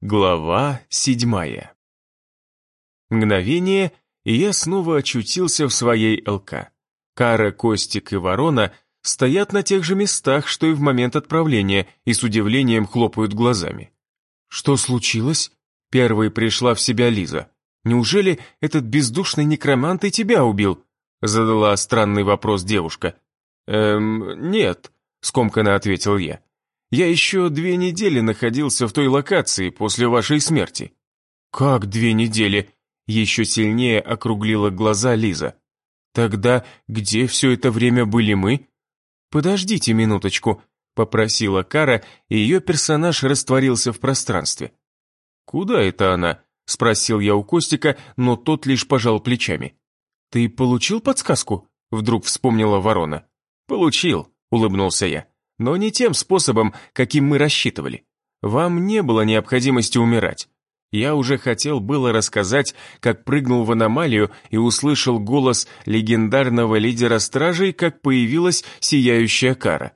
Глава седьмая. Мгновение, и я снова очутился в своей ЛК. Кара, Костик и Ворона стоят на тех же местах, что и в момент отправления, и с удивлением хлопают глазами. «Что случилось?» Первой пришла в себя Лиза. «Неужели этот бездушный некромант и тебя убил?» Задала странный вопрос девушка. «Эм, нет», — скомканно ответил я. Я еще две недели находился в той локации после вашей смерти». «Как две недели?» Еще сильнее округлила глаза Лиза. «Тогда где все это время были мы?» «Подождите минуточку», — попросила Кара, и ее персонаж растворился в пространстве. «Куда это она?» — спросил я у Костика, но тот лишь пожал плечами. «Ты получил подсказку?» — вдруг вспомнила ворона. «Получил», — улыбнулся я но не тем способом, каким мы рассчитывали. Вам не было необходимости умирать. Я уже хотел было рассказать, как прыгнул в аномалию и услышал голос легендарного лидера стражей, как появилась сияющая кара.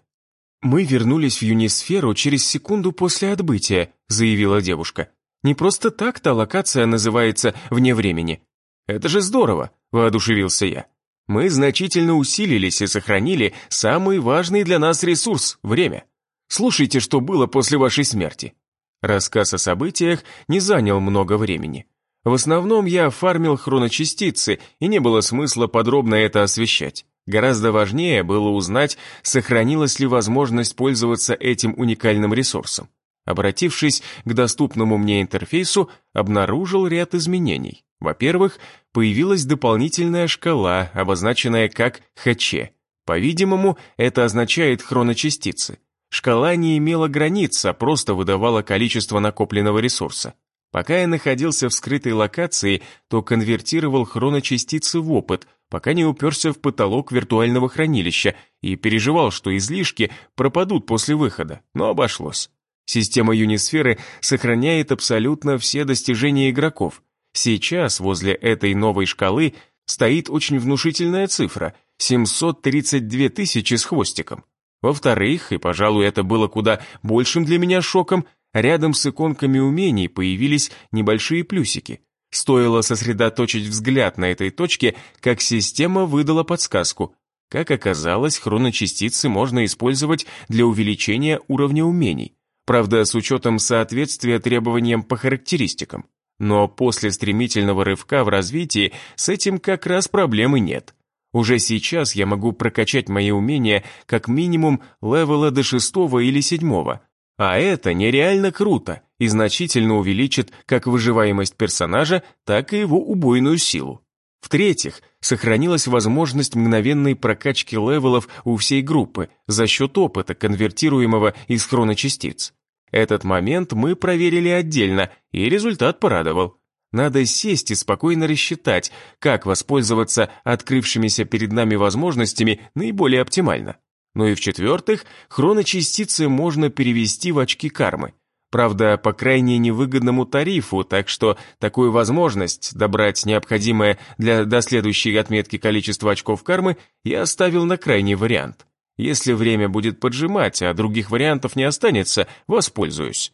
«Мы вернулись в Юнисферу через секунду после отбытия», заявила девушка. «Не просто так та локация называется «вне времени». «Это же здорово», воодушевился я. Мы значительно усилились и сохранили самый важный для нас ресурс – время. Слушайте, что было после вашей смерти. Рассказ о событиях не занял много времени. В основном я фармил хроночастицы, и не было смысла подробно это освещать. Гораздо важнее было узнать, сохранилась ли возможность пользоваться этим уникальным ресурсом. Обратившись к доступному мне интерфейсу, обнаружил ряд изменений. Во-первых, появилась дополнительная шкала, обозначенная как ХЧ. По-видимому, это означает хроночастицы. Шкала не имела границ, а просто выдавала количество накопленного ресурса. Пока я находился в скрытой локации, то конвертировал хроночастицы в опыт, пока не уперся в потолок виртуального хранилища и переживал, что излишки пропадут после выхода, но обошлось. Система Юнисферы сохраняет абсолютно все достижения игроков, Сейчас возле этой новой шкалы стоит очень внушительная цифра – 732 тысячи с хвостиком. Во-вторых, и, пожалуй, это было куда большим для меня шоком, рядом с иконками умений появились небольшие плюсики. Стоило сосредоточить взгляд на этой точке, как система выдала подсказку. Как оказалось, хроночастицы можно использовать для увеличения уровня умений, правда, с учетом соответствия требованиям по характеристикам. Но после стремительного рывка в развитии с этим как раз проблемы нет. Уже сейчас я могу прокачать мои умения как минимум левела до шестого или седьмого. А это нереально круто и значительно увеличит как выживаемость персонажа, так и его убойную силу. В-третьих, сохранилась возможность мгновенной прокачки левелов у всей группы за счет опыта, конвертируемого из хроночастиц. Этот момент мы проверили отдельно, и результат порадовал. Надо сесть и спокойно рассчитать, как воспользоваться открывшимися перед нами возможностями наиболее оптимально. Ну и в-четвертых, хроночастицы можно перевести в очки кармы. Правда, по крайне невыгодному тарифу, так что такую возможность добрать необходимое для до следующей отметки количество очков кармы я оставил на крайний вариант. Если время будет поджимать, а других вариантов не останется, воспользуюсь.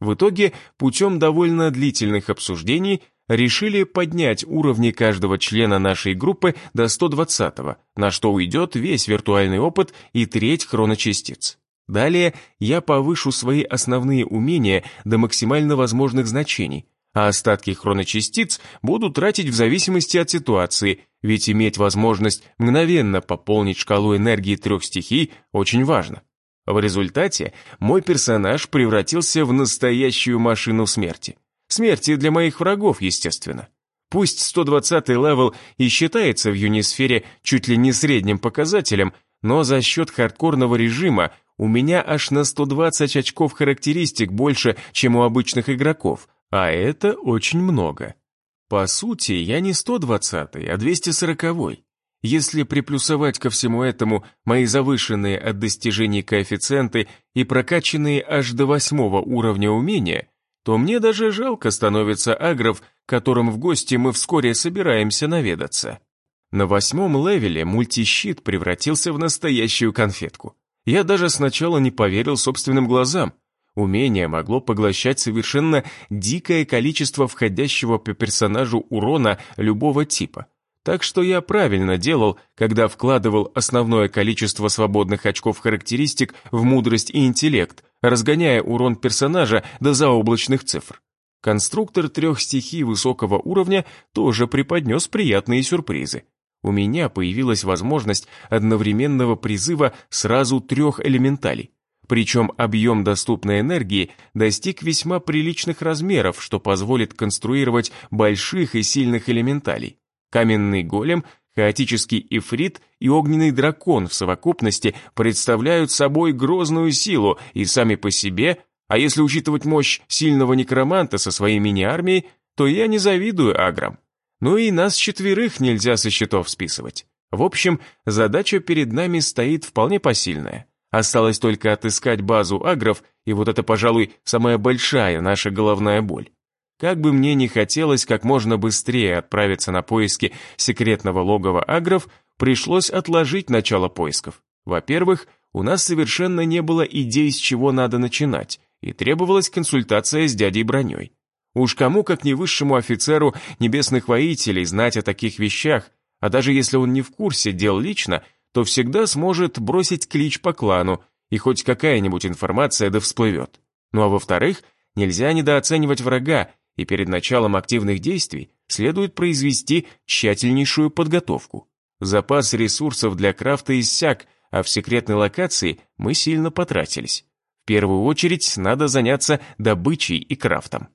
В итоге, путем довольно длительных обсуждений, решили поднять уровни каждого члена нашей группы до 120-го, на что уйдет весь виртуальный опыт и треть хроночастиц. Далее я повышу свои основные умения до максимально возможных значений, а остатки хроночастиц буду тратить в зависимости от ситуации, ведь иметь возможность мгновенно пополнить шкалу энергии трех стихий очень важно. В результате мой персонаж превратился в настоящую машину смерти. Смерти для моих врагов, естественно. Пусть 120 левел и считается в юнисфере чуть ли не средним показателем, но за счет хардкорного режима у меня аж на 120 очков характеристик больше, чем у обычных игроков, а это очень много. По сути, я не 120-й, а 240-й. Если приплюсовать ко всему этому мои завышенные от достижений коэффициенты и прокачанные аж до восьмого уровня умения, то мне даже жалко становится агров, которым в гости мы вскоре собираемся наведаться. На восьмом левеле мультищит превратился в настоящую конфетку. Я даже сначала не поверил собственным глазам. Умение могло поглощать совершенно дикое количество входящего по персонажу урона любого типа. Так что я правильно делал, когда вкладывал основное количество свободных очков характеристик в мудрость и интеллект, разгоняя урон персонажа до заоблачных цифр. Конструктор трех стихий высокого уровня тоже преподнес приятные сюрпризы. У меня появилась возможность одновременного призыва сразу трех элементалей. Причем объем доступной энергии достиг весьма приличных размеров, что позволит конструировать больших и сильных элементалей. Каменный голем, хаотический ифрит и огненный дракон в совокупности представляют собой грозную силу и сами по себе, а если учитывать мощь сильного некроманта со своей мини-армией, то я не завидую аграм. Ну и нас четверых нельзя со счетов списывать. В общем, задача перед нами стоит вполне посильная. Осталось только отыскать базу агров, и вот это, пожалуй, самая большая наша головная боль. Как бы мне ни хотелось как можно быстрее отправиться на поиски секретного логова агров, пришлось отложить начало поисков. Во-первых, у нас совершенно не было идей, с чего надо начинать, и требовалась консультация с дядей Броней. Уж кому, как не высшему офицеру небесных воителей, знать о таких вещах, а даже если он не в курсе дел лично, то всегда сможет бросить клич по клану, и хоть какая-нибудь информация да всплывет. Ну а во-вторых, нельзя недооценивать врага, и перед началом активных действий следует произвести тщательнейшую подготовку. Запас ресурсов для крафта иссяк, а в секретной локации мы сильно потратились. В первую очередь надо заняться добычей и крафтом.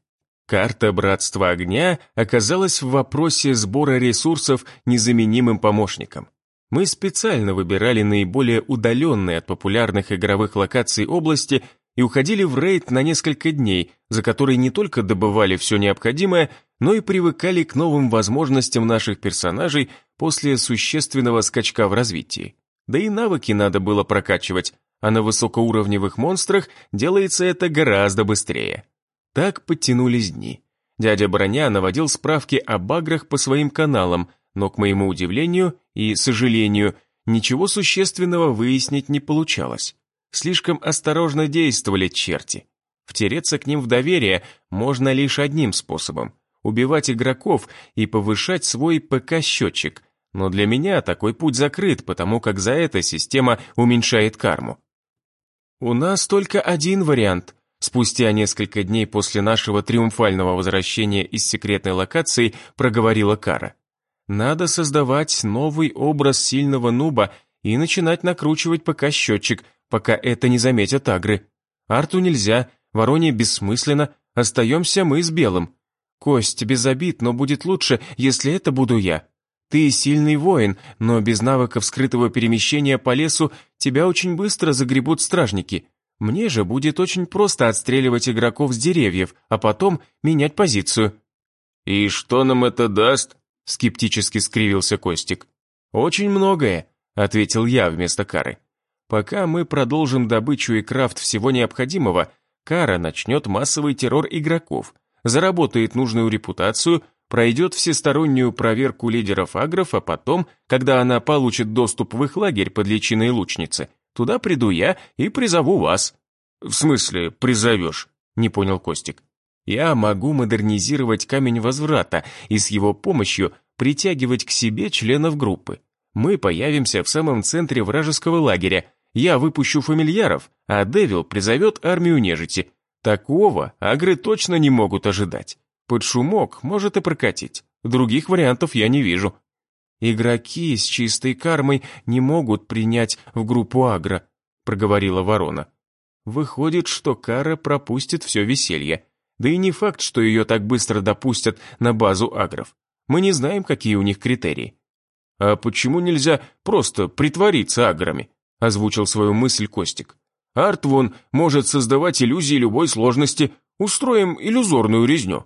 Карта Братства Огня оказалась в вопросе сбора ресурсов незаменимым помощником. Мы специально выбирали наиболее удаленные от популярных игровых локаций области и уходили в рейд на несколько дней, за которые не только добывали все необходимое, но и привыкали к новым возможностям наших персонажей после существенного скачка в развитии. Да и навыки надо было прокачивать, а на высокоуровневых монстрах делается это гораздо быстрее. Так подтянулись дни. Дядя Броня наводил справки о баграх по своим каналам – но, к моему удивлению и сожалению, ничего существенного выяснить не получалось. Слишком осторожно действовали черти. Втереться к ним в доверие можно лишь одним способом – убивать игроков и повышать свой ПК-счетчик, но для меня такой путь закрыт, потому как за это система уменьшает карму. У нас только один вариант. Спустя несколько дней после нашего триумфального возвращения из секретной локации проговорила Кара. Надо создавать новый образ сильного нуба и начинать накручивать ПК-счетчик, пока это не заметят агры. Арту нельзя, Вороне бессмысленно, остаемся мы с Белым. Кость, без обид, но будет лучше, если это буду я. Ты сильный воин, но без навыков скрытого перемещения по лесу тебя очень быстро загребут стражники. Мне же будет очень просто отстреливать игроков с деревьев, а потом менять позицию». «И что нам это даст?» Скептически скривился Костик. «Очень многое», — ответил я вместо Кары. «Пока мы продолжим добычу и крафт всего необходимого, Кара начнет массовый террор игроков, заработает нужную репутацию, пройдет всестороннюю проверку лидеров агров, а потом, когда она получит доступ в их лагерь под личиной лучницы, туда приду я и призову вас». «В смысле призовешь?» — не понял Костик. Я могу модернизировать камень возврата и с его помощью притягивать к себе членов группы. Мы появимся в самом центре вражеского лагеря. Я выпущу фамильяров, а Девил призовет армию нежити. Такого агры точно не могут ожидать. Под шумок может и прокатить. Других вариантов я не вижу. Игроки с чистой кармой не могут принять в группу агро, проговорила ворона. Выходит, что Кара пропустит все веселье. Да и не факт, что ее так быстро допустят на базу агров. Мы не знаем, какие у них критерии. «А почему нельзя просто притвориться аграми?» озвучил свою мысль Костик. «Арт вон может создавать иллюзии любой сложности. Устроим иллюзорную резню».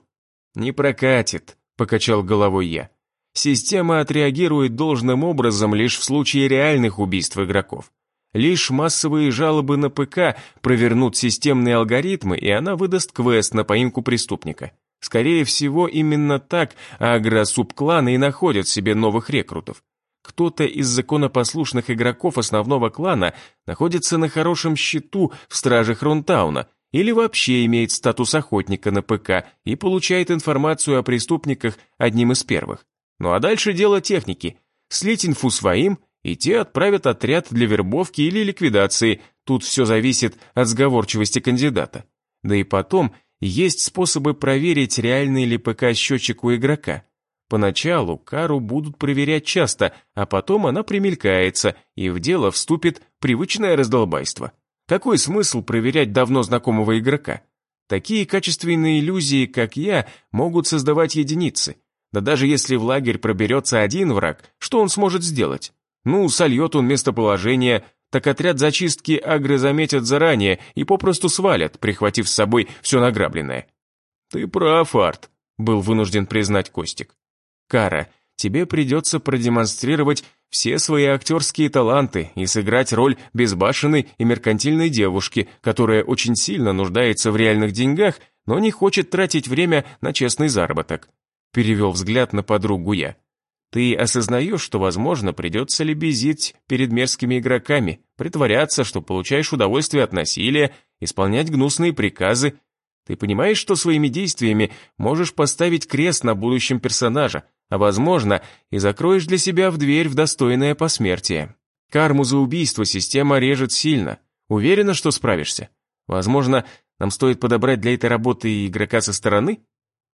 «Не прокатит», — покачал головой я. «Система отреагирует должным образом лишь в случае реальных убийств игроков. Лишь массовые жалобы на ПК провернут системные алгоритмы, и она выдаст квест на поимку преступника. Скорее всего, именно так агро-субкланы и находят себе новых рекрутов. Кто-то из законопослушных игроков основного клана находится на хорошем счету в страже Хронтауна, или вообще имеет статус охотника на ПК и получает информацию о преступниках одним из первых. Ну а дальше дело техники. Слить инфу своим, и те отправят отряд для вербовки или ликвидации, тут все зависит от сговорчивости кандидата. Да и потом, есть способы проверить, реальный ли ПК-счетчик у игрока. Поначалу кару будут проверять часто, а потом она примелькается, и в дело вступит привычное раздолбайство. Какой смысл проверять давно знакомого игрока? Такие качественные иллюзии, как я, могут создавать единицы. Да даже если в лагерь проберется один враг, что он сможет сделать? Ну, сольет он местоположение, так отряд зачистки агры заметят заранее и попросту свалят, прихватив с собой все награбленное. «Ты прав, Арт», — был вынужден признать Костик. Кара, тебе придется продемонстрировать все свои актерские таланты и сыграть роль безбашенной и меркантильной девушки, которая очень сильно нуждается в реальных деньгах, но не хочет тратить время на честный заработок. Перевел взгляд на подругу я. Ты осознаешь, что, возможно, придется лебезить перед мерзкими игроками, притворяться, что получаешь удовольствие от насилия, исполнять гнусные приказы. Ты понимаешь, что своими действиями можешь поставить крест на будущем персонажа, а возможно, и закроешь для себя в дверь в достойное посмертие. Карму за убийство система режет сильно. Уверена, что справишься? Возможно, нам стоит подобрать для этой работы игрока со стороны?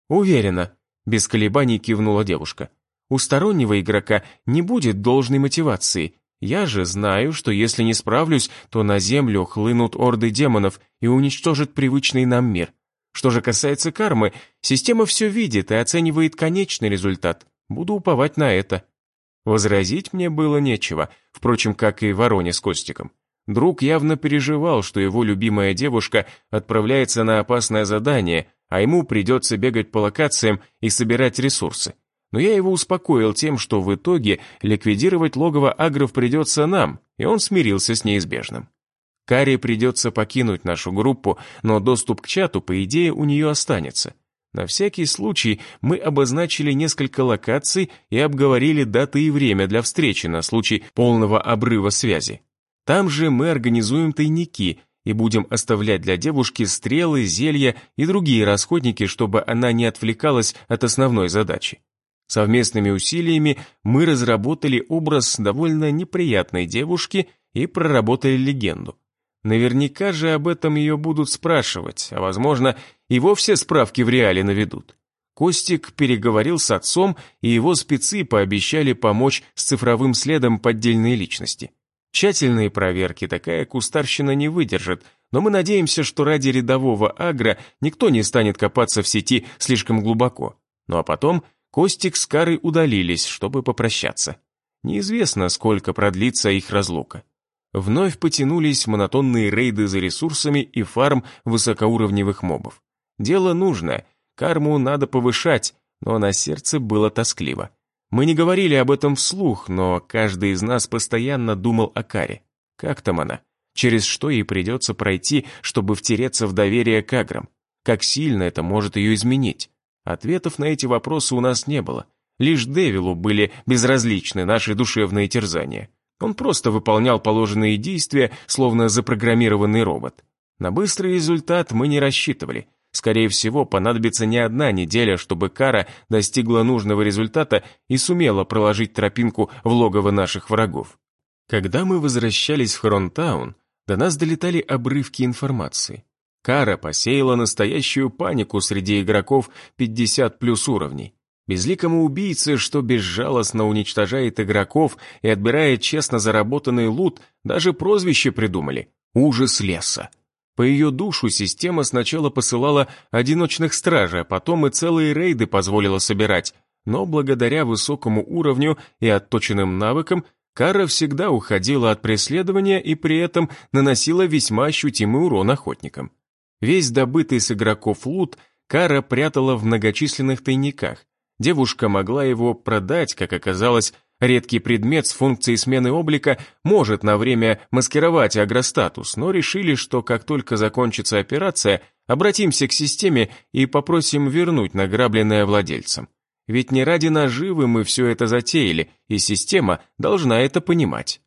Уверена, без колебаний кивнула девушка. У стороннего игрока не будет должной мотивации. Я же знаю, что если не справлюсь, то на землю хлынут орды демонов и уничтожат привычный нам мир. Что же касается кармы, система все видит и оценивает конечный результат. Буду уповать на это. Возразить мне было нечего, впрочем, как и Вороне с Костиком. Друг явно переживал, что его любимая девушка отправляется на опасное задание, а ему придется бегать по локациям и собирать ресурсы. Но я его успокоил тем, что в итоге ликвидировать логово агров придется нам, и он смирился с неизбежным. Каре придется покинуть нашу группу, но доступ к чату, по идее, у нее останется. На всякий случай мы обозначили несколько локаций и обговорили даты и время для встречи на случай полного обрыва связи. Там же мы организуем тайники и будем оставлять для девушки стрелы, зелья и другие расходники, чтобы она не отвлекалась от основной задачи. Совместными усилиями мы разработали образ довольно неприятной девушки и проработали легенду. Наверняка же об этом ее будут спрашивать, а возможно, и вовсе справки в реале наведут. Костик переговорил с отцом, и его спецы пообещали помочь с цифровым следом поддельной личности. Тщательные проверки такая кустарщина не выдержит, но мы надеемся, что ради рядового агро никто не станет копаться в сети слишком глубоко. Ну а потом Костик с Карой удалились, чтобы попрощаться. Неизвестно, сколько продлится их разлука. Вновь потянулись монотонные рейды за ресурсами и фарм высокоуровневых мобов. Дело нужное, карму надо повышать, но на сердце было тоскливо. Мы не говорили об этом вслух, но каждый из нас постоянно думал о Каре. Как там она? Через что ей придется пройти, чтобы втереться в доверие к аграм? Как сильно это может ее изменить? Ответов на эти вопросы у нас не было. Лишь Девилу были безразличны наши душевные терзания. Он просто выполнял положенные действия, словно запрограммированный робот. На быстрый результат мы не рассчитывали. Скорее всего, понадобится не одна неделя, чтобы Кара достигла нужного результата и сумела проложить тропинку в логово наших врагов. Когда мы возвращались в Хронтаун, до нас долетали обрывки информации. Кара посеяла настоящую панику среди игроков 50 плюс уровней. Безликому убийце, что безжалостно уничтожает игроков и отбирает честно заработанный лут, даже прозвище придумали – «Ужас леса». По ее душу система сначала посылала одиночных стражей, а потом и целые рейды позволила собирать, но благодаря высокому уровню и отточенным навыкам Кара всегда уходила от преследования и при этом наносила весьма ощутимый урон охотникам. Весь добытый с игроков лут Кара прятала в многочисленных тайниках, Девушка могла его продать, как оказалось, редкий предмет с функцией смены облика может на время маскировать агростатус, но решили, что как только закончится операция, обратимся к системе и попросим вернуть награбленное владельцам. Ведь не ради наживы мы все это затеяли, и система должна это понимать.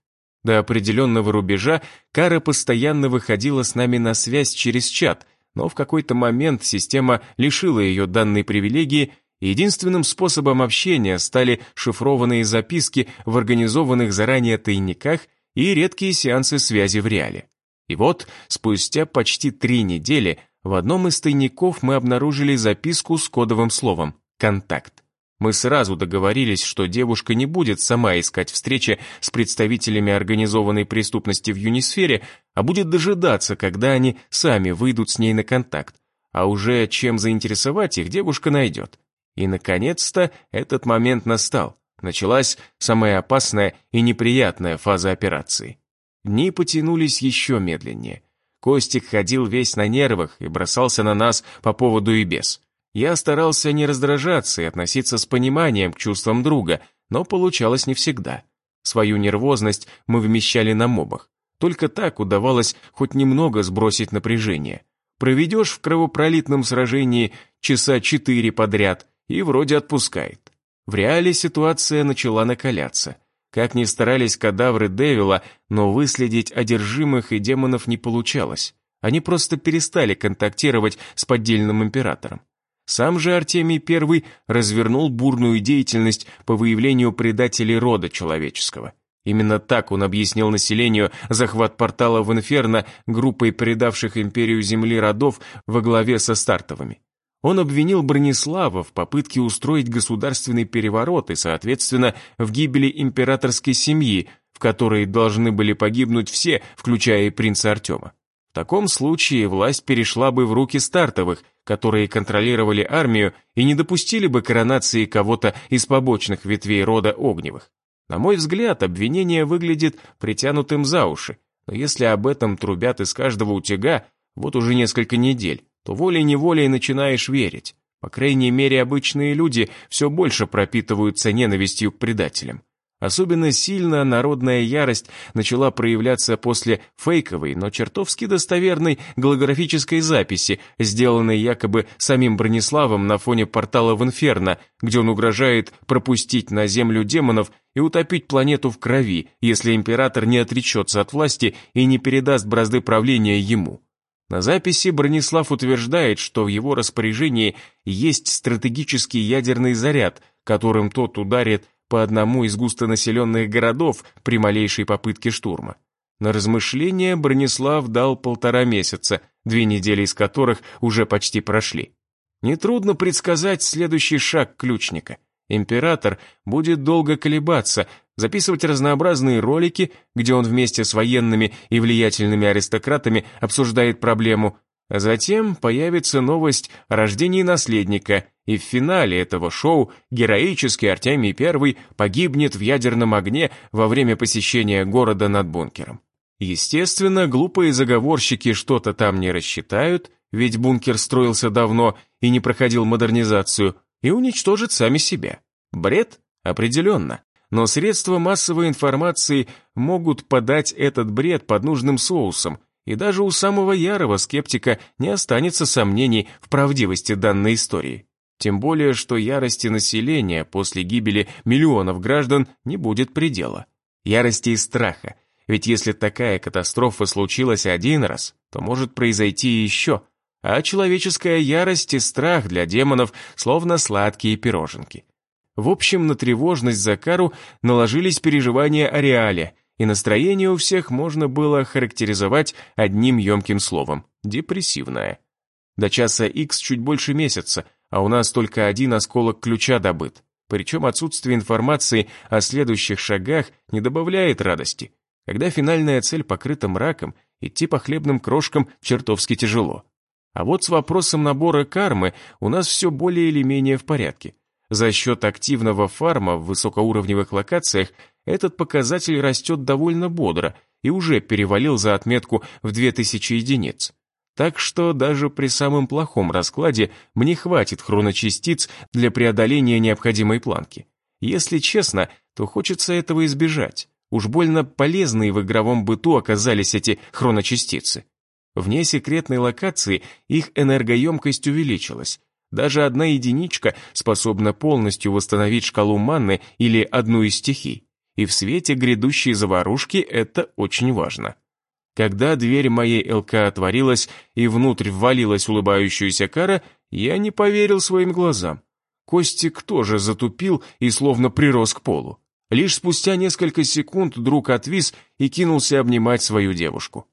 До определенного рубежа Кара постоянно выходила с нами на связь через чат, но в какой-то момент система лишила ее данной привилегии, и единственным способом общения стали шифрованные записки в организованных заранее тайниках и редкие сеансы связи в реале. И вот, спустя почти три недели, в одном из тайников мы обнаружили записку с кодовым словом «Контакт». Мы сразу договорились, что девушка не будет сама искать встречи с представителями организованной преступности в Юнисфере, а будет дожидаться, когда они сами выйдут с ней на контакт. А уже чем заинтересовать их девушка найдет. И, наконец-то, этот момент настал. Началась самая опасная и неприятная фаза операции. Дни потянулись еще медленнее. Костик ходил весь на нервах и бросался на нас по поводу и без. Я старался не раздражаться и относиться с пониманием к чувствам друга, но получалось не всегда. Свою нервозность мы вмещали на мобах. Только так удавалось хоть немного сбросить напряжение. Проведешь в кровопролитном сражении часа четыре подряд и вроде отпускает. В реале ситуация начала накаляться. Как ни старались кадавры Девила, но выследить одержимых и демонов не получалось. Они просто перестали контактировать с поддельным императором. Сам же Артемий I развернул бурную деятельность по выявлению предателей рода человеческого. Именно так он объяснил населению захват портала в Инферно группой предавших империю Земли родов во главе со стартовыми. Он обвинил Бронислава в попытке устроить государственный переворот и, соответственно, в гибели императорской семьи, в которой должны были погибнуть все, включая и принца Артема. В таком случае власть перешла бы в руки стартовых – которые контролировали армию и не допустили бы коронации кого-то из побочных ветвей рода Огневых. На мой взгляд, обвинение выглядит притянутым за уши, но если об этом трубят из каждого утяга, вот уже несколько недель, то волей-неволей начинаешь верить. По крайней мере, обычные люди все больше пропитываются ненавистью к предателям. Особенно сильно народная ярость начала проявляться после фейковой, но чертовски достоверной голографической записи, сделанной якобы самим Брониславом на фоне портала в Инферно, где он угрожает пропустить на землю демонов и утопить планету в крови, если император не отречется от власти и не передаст бразды правления ему. На записи Бронислав утверждает, что в его распоряжении есть стратегический ядерный заряд, которым тот ударит по одному из густонаселенных городов при малейшей попытке штурма. На размышление Бронислав дал полтора месяца, две недели из которых уже почти прошли. Нетрудно предсказать следующий шаг ключника. Император будет долго колебаться, записывать разнообразные ролики, где он вместе с военными и влиятельными аристократами обсуждает проблему, а затем появится новость о рождении наследника, и в финале этого шоу героический Артемий I погибнет в ядерном огне во время посещения города над бункером. Естественно, глупые заговорщики что-то там не рассчитают, ведь бункер строился давно и не проходил модернизацию, и уничтожат сами себя. Бред? Определенно. Но средства массовой информации могут подать этот бред под нужным соусом, и даже у самого ярого скептика не останется сомнений в правдивости данной истории. Тем более, что ярости населения после гибели миллионов граждан не будет предела. Ярости и страха. Ведь если такая катастрофа случилась один раз, то может произойти и еще. А человеческая ярость и страх для демонов словно сладкие пироженки. В общем, на тревожность Закару наложились переживания о реале, и настроение у всех можно было характеризовать одним емким словом – депрессивное. До часа X чуть больше месяца – а у нас только один осколок ключа добыт. Причем отсутствие информации о следующих шагах не добавляет радости. Когда финальная цель покрыта мраком, идти по хлебным крошкам чертовски тяжело. А вот с вопросом набора кармы у нас все более или менее в порядке. За счет активного фарма в высокоуровневых локациях этот показатель растет довольно бодро и уже перевалил за отметку в 2000 единиц. Так что даже при самом плохом раскладе мне хватит хроночастиц для преодоления необходимой планки. Если честно, то хочется этого избежать. Уж больно полезные в игровом быту оказались эти хроночастицы. Вне секретной локации их энергоемкость увеличилась. Даже одна единичка способна полностью восстановить шкалу манны или одну из стихий. И в свете грядущей заварушки это очень важно. Когда дверь моей ЛК отворилась и внутрь ввалилась улыбающаяся кара, я не поверил своим глазам. Костик тоже затупил и словно прирос к полу. Лишь спустя несколько секунд друг отвис и кинулся обнимать свою девушку.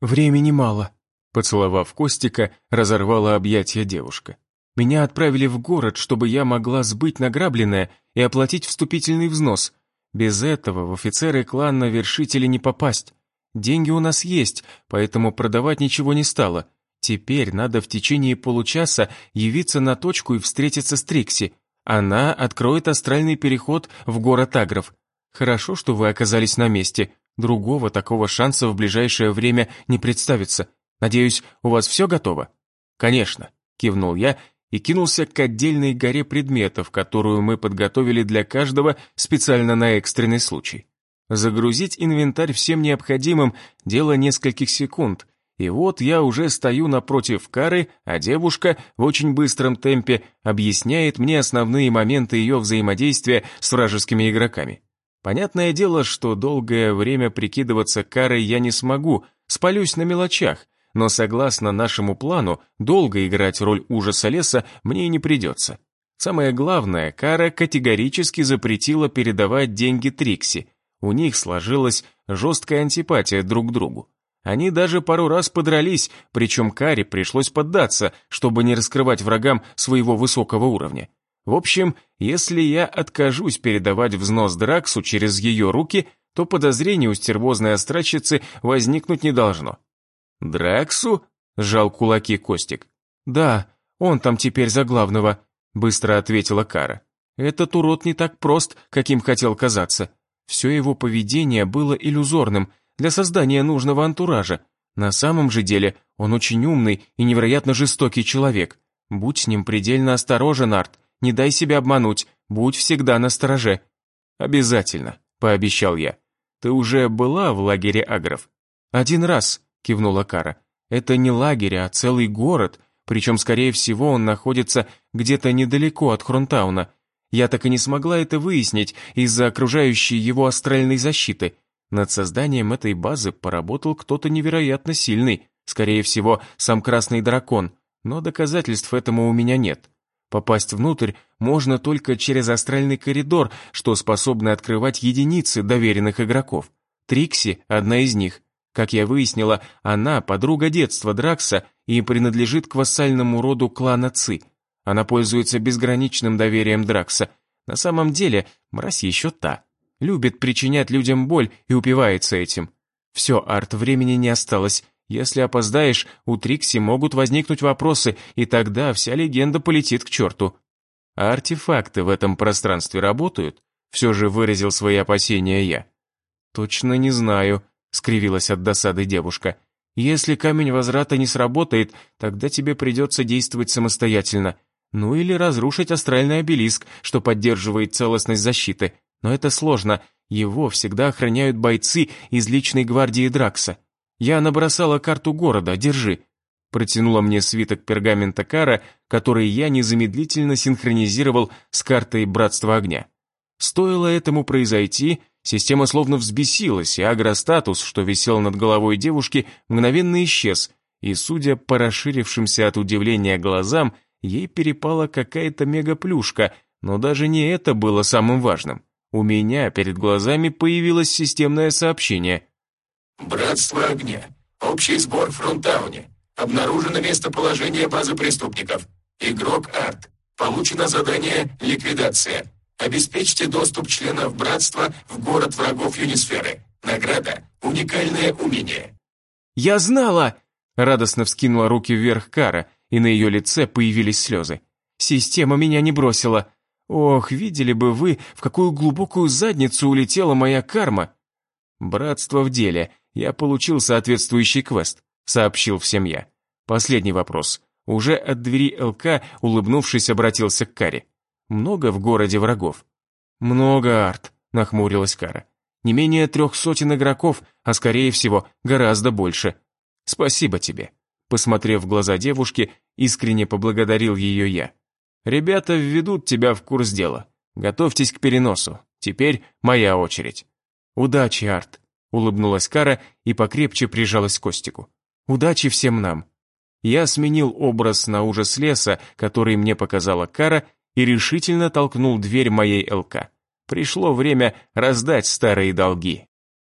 «Времени мало», — поцеловав Костика, разорвала объятия девушка. «Меня отправили в город, чтобы я могла сбыть награбленное и оплатить вступительный взнос. Без этого в офицеры клана вершители не попасть. Деньги у нас есть, поэтому продавать ничего не стало. Теперь надо в течение получаса явиться на точку и встретиться с Трикси. Она откроет астральный переход в город Агров. Хорошо, что вы оказались на месте. Другого такого шанса в ближайшее время не представится. Надеюсь, у вас все готово? Конечно, кивнул я и кинулся к отдельной горе предметов, которую мы подготовили для каждого специально на экстренный случай. Загрузить инвентарь всем необходимым – дело нескольких секунд, и вот я уже стою напротив Кары, а девушка в очень быстром темпе объясняет мне основные моменты ее взаимодействия с вражескими игроками. Понятное дело, что долгое время прикидываться Карой я не смогу, спалюсь на мелочах, но согласно нашему плану, долго играть роль ужаса леса мне не придется. Самое главное, Кара категорически запретила передавать деньги Трикси – у них сложилась жесткая антипатия друг к другу. Они даже пару раз подрались, причем Каре пришлось поддаться, чтобы не раскрывать врагам своего высокого уровня. В общем, если я откажусь передавать взнос Драксу через ее руки, то подозрение у стервозной острачицы возникнуть не должно. «Драксу?» – сжал кулаки Костик. «Да, он там теперь за главного», – быстро ответила Кара. «Этот урод не так прост, каким хотел казаться. Все его поведение было иллюзорным для создания нужного антуража. На самом же деле он очень умный и невероятно жестокий человек. Будь с ним предельно осторожен, Арт, не дай себя обмануть, будь всегда на стороже. «Обязательно», — пообещал я. «Ты уже была в лагере агров?» «Один раз», — кивнула Кара. «Это не лагерь, а целый город, причем, скорее всего, он находится где-то недалеко от Хронтауна. Я так и не смогла это выяснить из-за окружающей его астральной защиты. Над созданием этой базы поработал кто-то невероятно сильный, скорее всего, сам Красный Дракон, но доказательств этому у меня нет. Попасть внутрь можно только через астральный коридор, что способны открывать единицы доверенных игроков. Трикси – одна из них. Как я выяснила, она подруга детства Дракса и принадлежит к вассальному роду клана Ци – она пользуется безграничным доверием Дракса. На самом деле, мразь еще та. Любит причинять людям боль и упивается этим. Все, Арт, времени не осталось. Если опоздаешь, у Трикси могут возникнуть вопросы, и тогда вся легенда полетит к черту. А артефакты в этом пространстве работают? Все же выразил свои опасения я. Точно не знаю, скривилась от досады девушка. Если камень возврата не сработает, тогда тебе придется действовать самостоятельно. Ну или разрушить астральный обелиск, что поддерживает целостность защиты. Но это сложно, его всегда охраняют бойцы из личной гвардии Дракса. Я набросала карту города, держи. Протянула мне свиток пергамента Кара, который я незамедлительно синхронизировал с картой Братства Огня. Стоило этому произойти, система словно взбесилась, и агростатус, что висел над головой девушки, мгновенно исчез, и, судя по расширившимся от удивления глазам, Ей перепала какая-то мегаплюшка, но даже не это было самым важным. У меня перед глазами появилось системное сообщение. «Братство огня. Общий сбор в Фронтауне. Обнаружено местоположение базы преступников. Игрок Арт. Получено задание «Ликвидация». Обеспечьте доступ членов братства в город врагов Юнисферы. Награда – уникальное умение. «Я знала!» – радостно вскинула руки вверх Кара и на ее лице появились слезы. «Система меня не бросила. Ох, видели бы вы, в какую глубокую задницу улетела моя карма!» «Братство в деле. Я получил соответствующий квест», — сообщил всем я. Последний вопрос. Уже от двери ЛК, улыбнувшись, обратился к Каре. «Много в городе врагов?» «Много, Арт», — нахмурилась Кара. «Не менее трех сотен игроков, а скорее всего, гораздо больше. Спасибо тебе». Посмотрев в глаза девушки, искренне поблагодарил ее я. «Ребята введут тебя в курс дела. Готовьтесь к переносу. Теперь моя очередь. Удачи, Арт!» улыбнулась Кара и покрепче прижалась к Костику. «Удачи всем нам!» Я сменил образ на ужас леса, который мне показала Кара, и решительно толкнул дверь моей ЛК. Пришло время раздать старые долги.